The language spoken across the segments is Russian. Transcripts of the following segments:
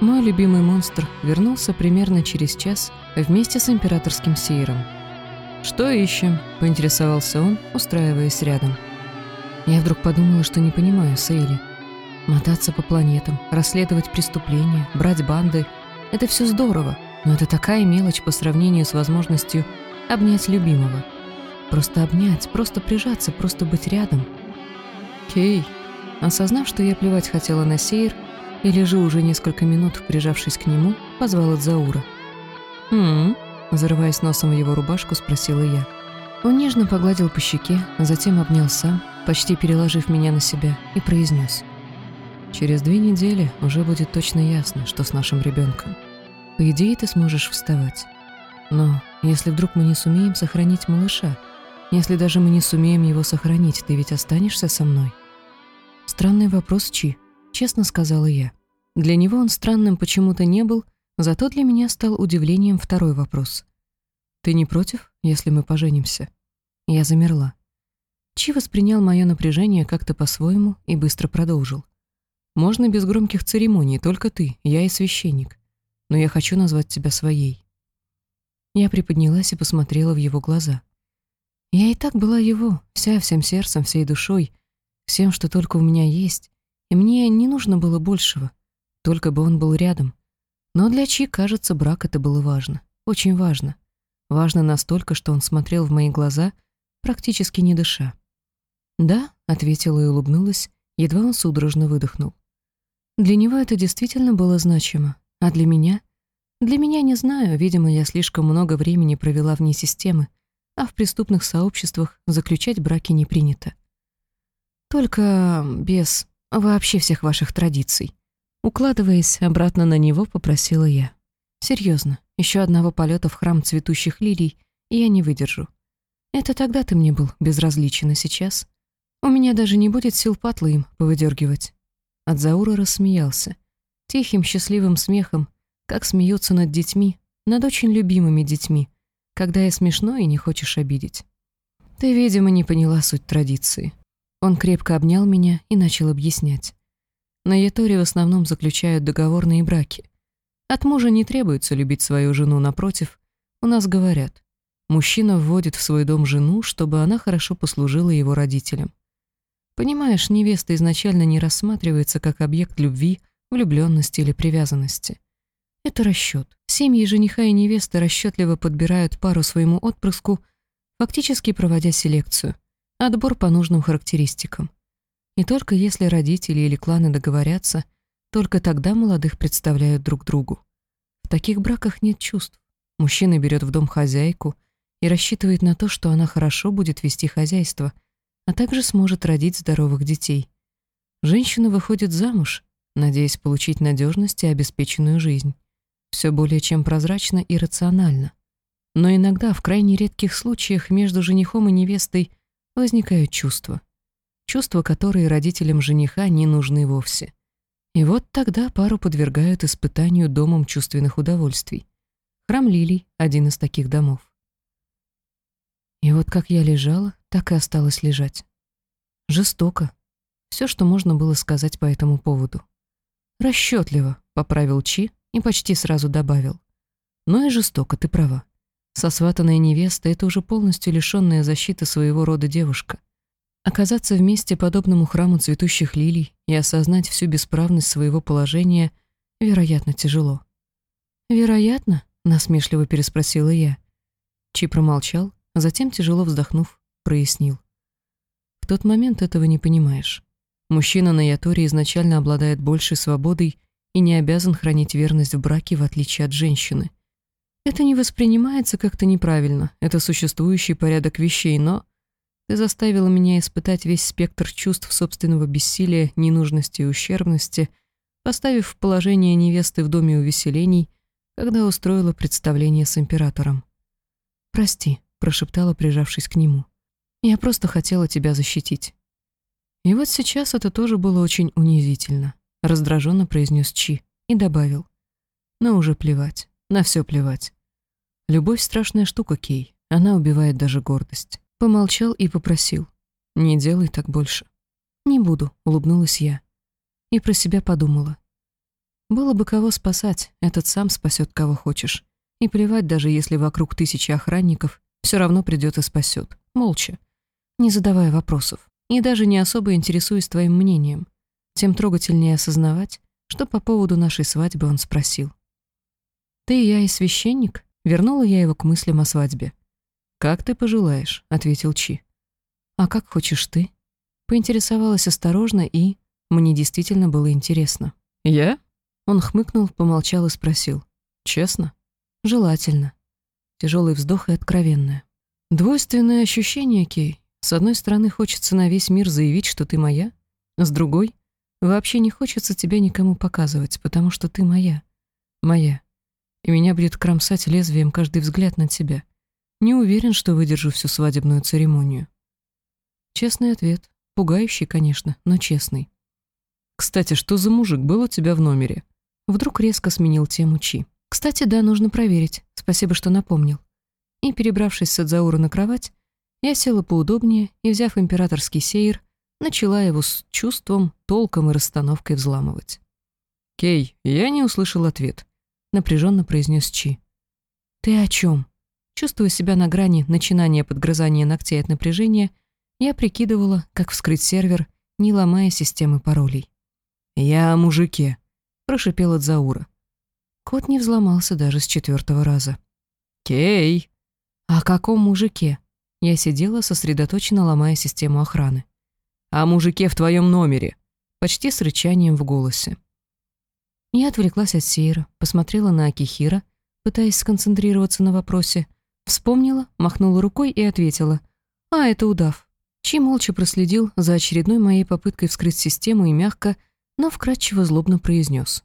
Мой любимый монстр вернулся примерно через час вместе с императорским сейром. «Что ищем?» — поинтересовался он, устраиваясь рядом. Я вдруг подумала, что не понимаю Сейли. Мотаться по планетам, расследовать преступления, брать банды — это все здорово, но это такая мелочь по сравнению с возможностью обнять любимого. Просто обнять, просто прижаться, просто быть рядом. Кей, осознав, что я плевать хотела на Сейр, и лежу уже несколько минут, прижавшись к нему, позвал от Заура. «М-м-м», зарываясь носом в его рубашку, спросила я. Он нежно погладил по щеке, затем обнял сам, почти переложив меня на себя, и произнес. «Через две недели уже будет точно ясно, что с нашим ребенком. По идее, ты сможешь вставать. Но если вдруг мы не сумеем сохранить малыша, если даже мы не сумеем его сохранить, ты ведь останешься со мной?» Странный вопрос, Чи честно сказала я. Для него он странным почему-то не был, зато для меня стал удивлением второй вопрос. «Ты не против, если мы поженимся?» Я замерла. Чи воспринял мое напряжение как-то по-своему и быстро продолжил. «Можно без громких церемоний, только ты, я и священник. Но я хочу назвать тебя своей». Я приподнялась и посмотрела в его глаза. Я и так была его, вся всем сердцем, всей душой, всем, что только у меня есть, и мне не нужно было большего, только бы он был рядом. Но для Чи, кажется, брак это было важно, очень важно. Важно настолько, что он смотрел в мои глаза, практически не дыша. «Да», — ответила и улыбнулась, едва он судорожно выдохнул. Для него это действительно было значимо, а для меня? Для меня не знаю, видимо, я слишком много времени провела вне системы, а в преступных сообществах заключать браки не принято. Только без Вообще всех ваших традиций. Укладываясь обратно на него, попросила я. Серьезно, еще одного полета в храм цветущих лилий, я не выдержу. Это тогда ты мне был безразличен, а сейчас? У меня даже не будет сил патлы им повыдергивать. От Заура рассмеялся. Тихим, счастливым смехом, как смеются над детьми, над очень любимыми детьми, когда я смешно и не хочешь обидеть. Ты, видимо, не поняла суть традиции. Он крепко обнял меня и начал объяснять. На Яторе в основном заключают договорные браки. От мужа не требуется любить свою жену, напротив, у нас говорят, мужчина вводит в свой дом жену, чтобы она хорошо послужила его родителям. Понимаешь, невеста изначально не рассматривается как объект любви, влюбленности или привязанности. Это расчет. Семьи жениха и невесты расчетливо подбирают пару своему отпрыску, фактически проводя селекцию – Отбор по нужным характеристикам. И только если родители или кланы договорятся, только тогда молодых представляют друг другу. В таких браках нет чувств. Мужчина берет в дом хозяйку и рассчитывает на то, что она хорошо будет вести хозяйство, а также сможет родить здоровых детей. Женщина выходит замуж, надеясь получить надежность и обеспеченную жизнь. Все более чем прозрачно и рационально. Но иногда, в крайне редких случаях, между женихом и невестой возникают чувства. Чувства, которые родителям жениха не нужны вовсе. И вот тогда пару подвергают испытанию домом чувственных удовольствий. Храм Лилий — один из таких домов. И вот как я лежала, так и осталось лежать. Жестоко. Все, что можно было сказать по этому поводу. Расчетливо, поправил Чи и почти сразу добавил. Но и жестоко, ты права. Сосватанная невеста — это уже полностью лишённая защиты своего рода девушка. Оказаться вместе подобному храму цветущих лилий и осознать всю бесправность своего положения, вероятно, тяжело. «Вероятно?» — насмешливо переспросила я. Чи промолчал, затем, тяжело вздохнув, прояснил. В тот момент этого не понимаешь. Мужчина на Яторе изначально обладает большей свободой и не обязан хранить верность в браке, в отличие от женщины. Это не воспринимается как-то неправильно, это существующий порядок вещей, но ты заставила меня испытать весь спектр чувств собственного бессилия, ненужности и ущербности, поставив в положение невесты в доме увеселений, когда устроила представление с императором. «Прости», — прошептала, прижавшись к нему. «Я просто хотела тебя защитить». И вот сейчас это тоже было очень унизительно, раздраженно произнес Чи и добавил. Но уже плевать, на все плевать. Любовь — страшная штука, Кей. Она убивает даже гордость. Помолчал и попросил. «Не делай так больше». «Не буду», — улыбнулась я. И про себя подумала. Было бы кого спасать, этот сам спасет кого хочешь. И плевать, даже если вокруг тысячи охранников, все равно придет и спасет. Молча. Не задавая вопросов. И даже не особо интересуясь твоим мнением. Тем трогательнее осознавать, что по поводу нашей свадьбы он спросил. «Ты, я и священник?» Вернула я его к мыслям о свадьбе. «Как ты пожелаешь», — ответил Чи. «А как хочешь ты?» Поинтересовалась осторожно и... Мне действительно было интересно. «Я?» Он хмыкнул, помолчал и спросил. «Честно?» «Желательно». Тяжелый вздох и откровенное. «Двойственное ощущение, Кей. С одной стороны, хочется на весь мир заявить, что ты моя. С другой, вообще не хочется тебя никому показывать, потому что ты моя. Моя. И меня будет кромсать лезвием каждый взгляд на тебя. Не уверен, что выдержу всю свадебную церемонию». Честный ответ. Пугающий, конечно, но честный. «Кстати, что за мужик был у тебя в номере?» Вдруг резко сменил тему Чи. «Кстати, да, нужно проверить. Спасибо, что напомнил». И, перебравшись с Адзаура на кровать, я села поудобнее и, взяв императорский сейр, начала его с чувством, толком и расстановкой взламывать. «Кей, я не услышал ответ», — напряженно произнес Чи. «Ты о чем? Чувствуя себя на грани начинания подгрызания ногтей от напряжения, я прикидывала, как вскрыть сервер, не ломая системы паролей. «Я о мужике», прошипел от Заура. Кот не взломался даже с четвертого раза. «Кей!» «О каком мужике?» Я сидела, сосредоточенно ломая систему охраны. «О мужике в твоем номере!» Почти с рычанием в голосе. Я отвлеклась от Сейра, посмотрела на Акихира, пытаясь сконцентрироваться на вопросе, вспомнила, махнула рукой и ответила. «А, это удав». Чи молча проследил за очередной моей попыткой вскрыть систему и мягко, но вкратчиво злобно произнес.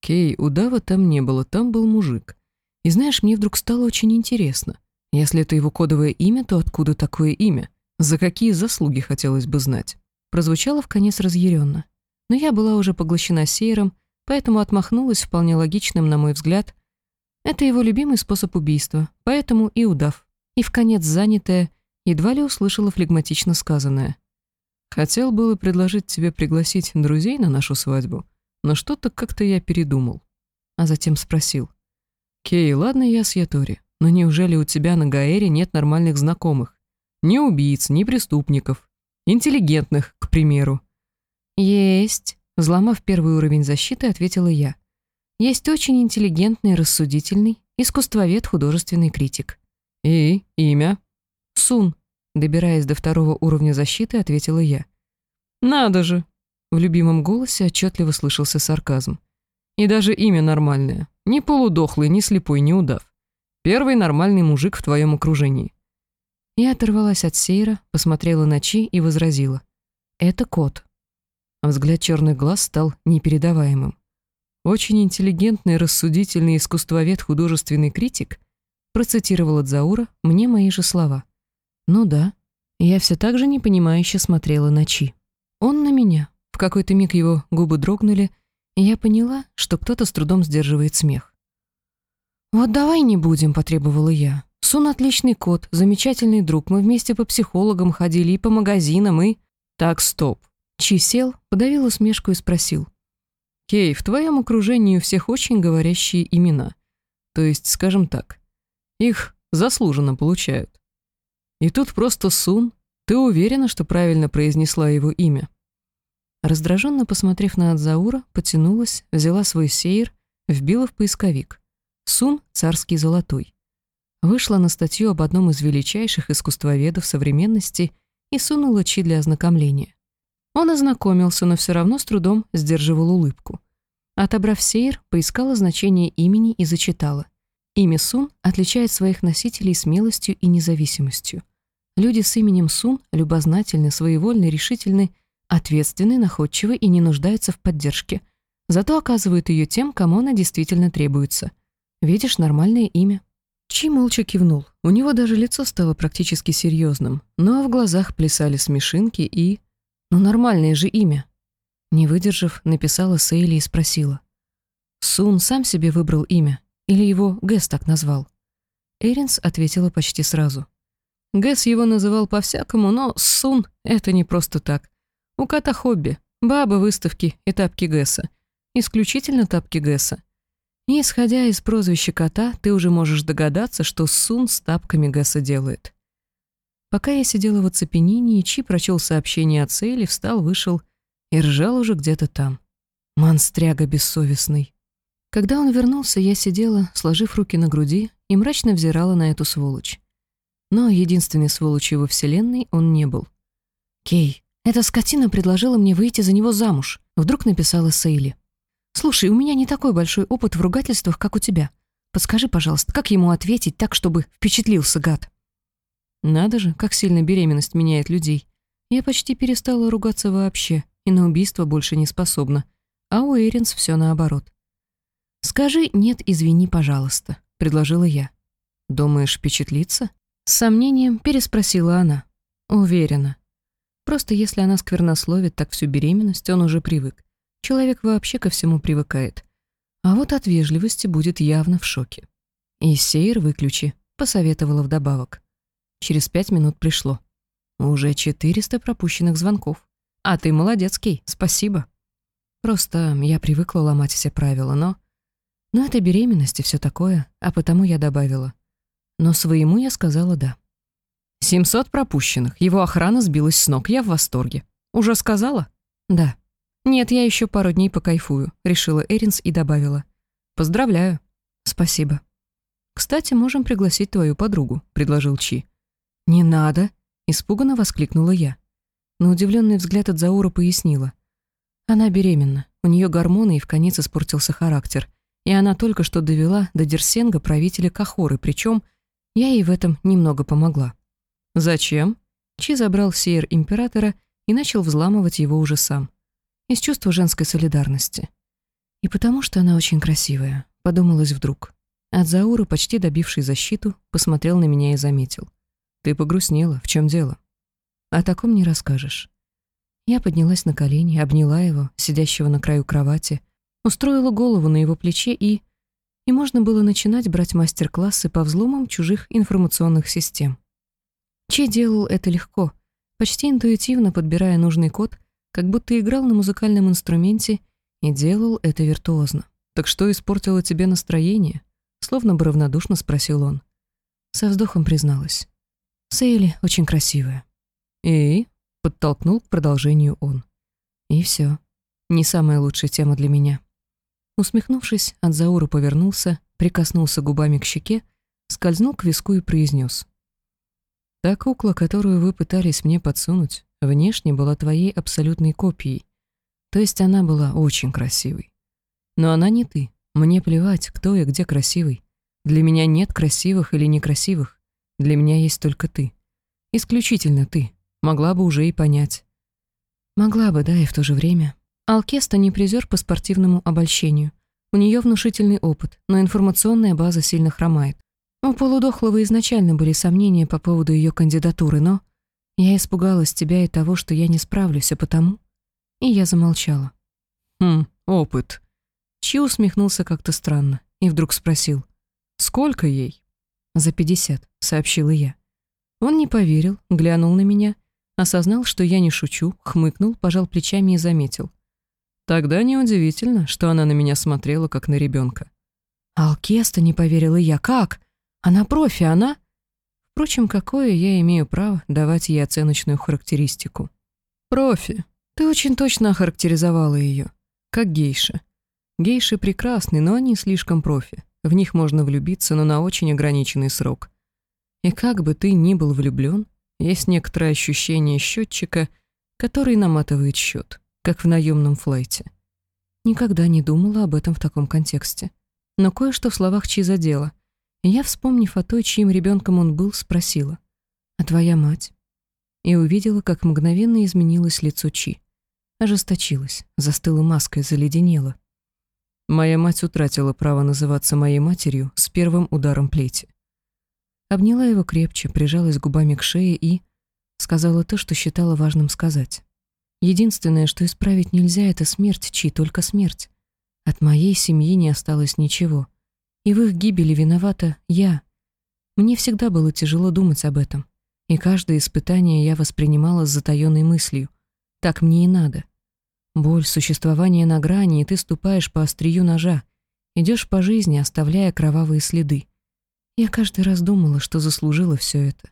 «Кей, удава там не было, там был мужик. И знаешь, мне вдруг стало очень интересно. Если это его кодовое имя, то откуда такое имя? За какие заслуги хотелось бы знать?» Прозвучало в конец разъяренно. Но я была уже поглощена сейром, поэтому отмахнулась вполне логичным, на мой взгляд. Это его любимый способ убийства, поэтому и удав. И в конец занятая, едва ли услышала флегматично сказанное. Хотел было предложить тебе пригласить друзей на нашу свадьбу, но что-то как-то я передумал. А затем спросил. «Кей, ладно, я с Ятори, но неужели у тебя на Гаэре нет нормальных знакомых? Ни убийц, ни преступников. Интеллигентных, к примеру». «Есть», — взломав первый уровень защиты, ответила я. «Есть очень интеллигентный, рассудительный, искусствовед, художественный критик». «И? Имя?» «Сун», Добираясь до второго уровня защиты, ответила я. «Надо же!» В любимом голосе отчетливо слышался сарказм. «И даже имя нормальное. Ни полудохлый, ни слепой, ни удав. Первый нормальный мужик в твоем окружении». Я оторвалась от сейра, посмотрела на Чи и возразила. «Это кот». А взгляд черных глаз стал непередаваемым. «Очень интеллигентный, рассудительный искусствовед, художественный критик», процитировал от Заура мне мои же слова – ну да. Я все так же непонимающе смотрела на Чи. Он на меня. В какой-то миг его губы дрогнули, и я поняла, что кто-то с трудом сдерживает смех. «Вот давай не будем», — потребовала я. «Сун отличный кот, замечательный друг. Мы вместе по психологам ходили и по магазинам, и...» «Так, стоп». Чи сел, подавил усмешку и спросил. «Кей, в твоем окружении у всех очень говорящие имена. То есть, скажем так, их заслуженно получают. И тут просто Сун. Ты уверена, что правильно произнесла его имя?» Раздраженно посмотрев на Адзаура, потянулась, взяла свой сейр, вбила в поисковик. Сун — царский золотой. Вышла на статью об одном из величайших искусствоведов современности и сунула Чи для ознакомления. Он ознакомился, но все равно с трудом сдерживал улыбку. Отобрав сейр, поискала значение имени и зачитала. Имя Сун отличает своих носителей смелостью и независимостью. Люди с именем Сун любознательны, своевольны, решительны, ответственны, находчивы и не нуждаются в поддержке. Зато оказывают ее тем, кому она действительно требуется. Видишь, нормальное имя. Чи молча кивнул. У него даже лицо стало практически серьезным, но в глазах плясали смешинки и... Ну, нормальное же имя. Не выдержав, написала Сейли и спросила. Сун сам себе выбрал имя или его Гэс так назвал? Эринс ответила почти сразу. Гэс его называл по-всякому, но Сун — это не просто так. У кота хобби. Баба, выставки и тапки Гэса. исключительно тапки Гэса. И исходя из прозвища кота, ты уже можешь догадаться, что Сун с тапками Гэса делает. Пока я сидела в оцепенении, Чи прочел сообщение от Сейли, встал, вышел и ржал уже где-то там. Монстряга бессовестный. Когда он вернулся, я сидела, сложив руки на груди, и мрачно взирала на эту сволочь. Но единственной сволочью во Вселенной он не был. «Кей, эта скотина предложила мне выйти за него замуж», — вдруг написала Сейли. «Слушай, у меня не такой большой опыт в ругательствах, как у тебя. Подскажи, пожалуйста, как ему ответить так, чтобы впечатлился гад?» Надо же, как сильно беременность меняет людей. Я почти перестала ругаться вообще, и на убийство больше не способна. А у Эринс все наоборот. «Скажи «нет, извини, пожалуйста», — предложила я. «Думаешь, впечатлиться?» С сомнением переспросила она. «Уверена. Просто если она сквернословит так всю беременность, он уже привык. Человек вообще ко всему привыкает. А вот от вежливости будет явно в шоке. И сейр выключи», — посоветовала вдобавок. Через пять минут пришло. Уже 400 пропущенных звонков. А ты молодец, Кей, спасибо. Просто я привыкла ломать все правила, но... Но это беременность и все такое, а потому я добавила. Но своему я сказала «да». 700 пропущенных, его охрана сбилась с ног, я в восторге. Уже сказала? Да. Нет, я еще пару дней покайфую, решила Эринс и добавила. Поздравляю. Спасибо. Кстати, можем пригласить твою подругу, предложил Чи. Не надо, испуганно воскликнула я. На удивленный взгляд от Заура пояснила. Она беременна, у нее гормоны и в конец испортился характер и она только что довела до Дерсенга правителя Кахоры, причем я ей в этом немного помогла. Зачем? Чи забрал сейр императора и начал взламывать его уже сам. Из чувства женской солидарности. И потому что она очень красивая, подумалось вдруг. От Заура, почти добивший защиту, посмотрел на меня и заметил. «Ты погрустнела, в чем дело?» «О таком не расскажешь». Я поднялась на колени, обняла его, сидящего на краю кровати, устроила голову на его плече и... И можно было начинать брать мастер-классы по взломам чужих информационных систем. Че делал это легко, почти интуитивно подбирая нужный код, как будто играл на музыкальном инструменте и делал это виртуозно. «Так что испортило тебе настроение?» Словно бы равнодушно спросил он. Со вздохом призналась. «Сейли очень красивая». «И?» — подтолкнул к продолжению он. «И все. Не самая лучшая тема для меня». Усмехнувшись, Адзауру повернулся, прикоснулся губами к щеке, скользнул к виску и произнес. «Та кукла, которую вы пытались мне подсунуть, внешне была твоей абсолютной копией. То есть она была очень красивой. Но она не ты. Мне плевать, кто и где красивый. Для меня нет красивых или некрасивых. Для меня есть только ты. Исключительно ты. Могла бы уже и понять. Могла бы, да, и в то же время Алкеста не призер по спортивному обольщению. У нее внушительный опыт, но информационная база сильно хромает. У полудохлого изначально были сомнения по поводу ее кандидатуры, но я испугалась тебя и того, что я не справлюсь, а потому... И я замолчала. «Хм, опыт». Чи усмехнулся как-то странно и вдруг спросил. «Сколько ей?» «За пятьдесят», — сообщила я. Он не поверил, глянул на меня, осознал, что я не шучу, хмыкнул, пожал плечами и заметил. Тогда неудивительно, что она на меня смотрела, как на ребенка. «Алкеста не поверила я. Как? Она профи, она...» Впрочем, какое я имею право давать ей оценочную характеристику? «Профи. Ты очень точно охарактеризовала ее. Как гейша. Гейши прекрасны, но они слишком профи. В них можно влюбиться, но на очень ограниченный срок. И как бы ты ни был влюблен, есть некоторое ощущение счетчика, который наматывает счет как в наемном флайте. Никогда не думала об этом в таком контексте. Но кое-что в словах Чи задело. И я, вспомнив о той, чьим ребенком он был, спросила. «А твоя мать?» И увидела, как мгновенно изменилось лицо Чи. Ожесточилась, застыла маской, заледенела. Моя мать утратила право называться моей матерью с первым ударом плети. Обняла его крепче, прижалась губами к шее и... Сказала то, что считала важным сказать. Единственное, что исправить нельзя, это смерть, чьи только смерть. От моей семьи не осталось ничего. И в их гибели виновата я. Мне всегда было тяжело думать об этом. И каждое испытание я воспринимала с затаённой мыслью. Так мне и надо. Боль, существование на грани, и ты ступаешь по острию ножа, идешь по жизни, оставляя кровавые следы. Я каждый раз думала, что заслужила все это.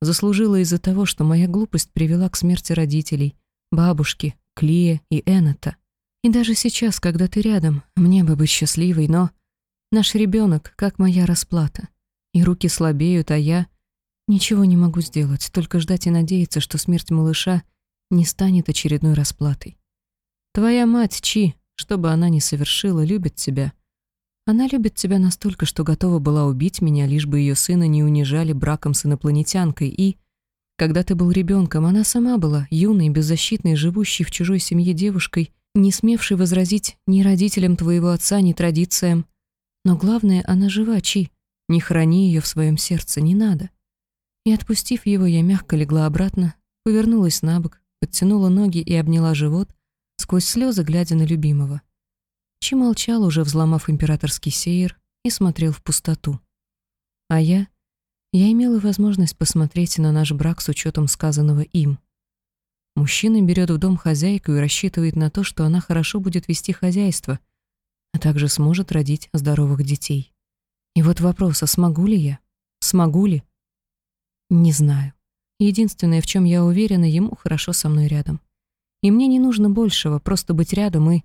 Заслужила из-за того, что моя глупость привела к смерти родителей, бабушки, Клея и Эннета. И даже сейчас, когда ты рядом, мне бы быть счастливой, но... Наш ребенок, как моя расплата. И руки слабеют, а я... Ничего не могу сделать, только ждать и надеяться, что смерть малыша не станет очередной расплатой. Твоя мать, Чи, что бы она ни совершила, любит тебя. Она любит тебя настолько, что готова была убить меня, лишь бы ее сына не унижали браком с инопланетянкой, и... Когда ты был ребенком, она сама была юной, беззащитной, живущей в чужой семье девушкой, не смевшей возразить ни родителям твоего отца, ни традициям. Но главное, она жива, Чи. Не храни ее в своем сердце, не надо. И отпустив его, я мягко легла обратно, повернулась на бок, подтянула ноги и обняла живот, сквозь слезы глядя на любимого. Чи молчал, уже взломав императорский сеер, и смотрел в пустоту. А я... Я имела возможность посмотреть на наш брак с учетом сказанного им. Мужчина берет в дом хозяйку и рассчитывает на то, что она хорошо будет вести хозяйство, а также сможет родить здоровых детей. И вот вопрос, а смогу ли я? Смогу ли? Не знаю. Единственное, в чем я уверена, ему хорошо со мной рядом. И мне не нужно большего, просто быть рядом и...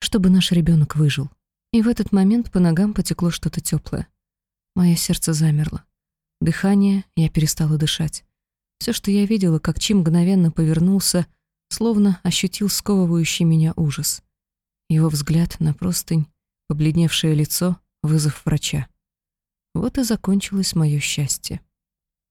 чтобы наш ребенок выжил. И в этот момент по ногам потекло что-то теплое. Мое сердце замерло. Дыхание, я перестала дышать. Все, что я видела, как Чим мгновенно повернулся, словно ощутил сковывающий меня ужас. Его взгляд на простынь, побледневшее лицо, вызов врача. Вот и закончилось мое счастье.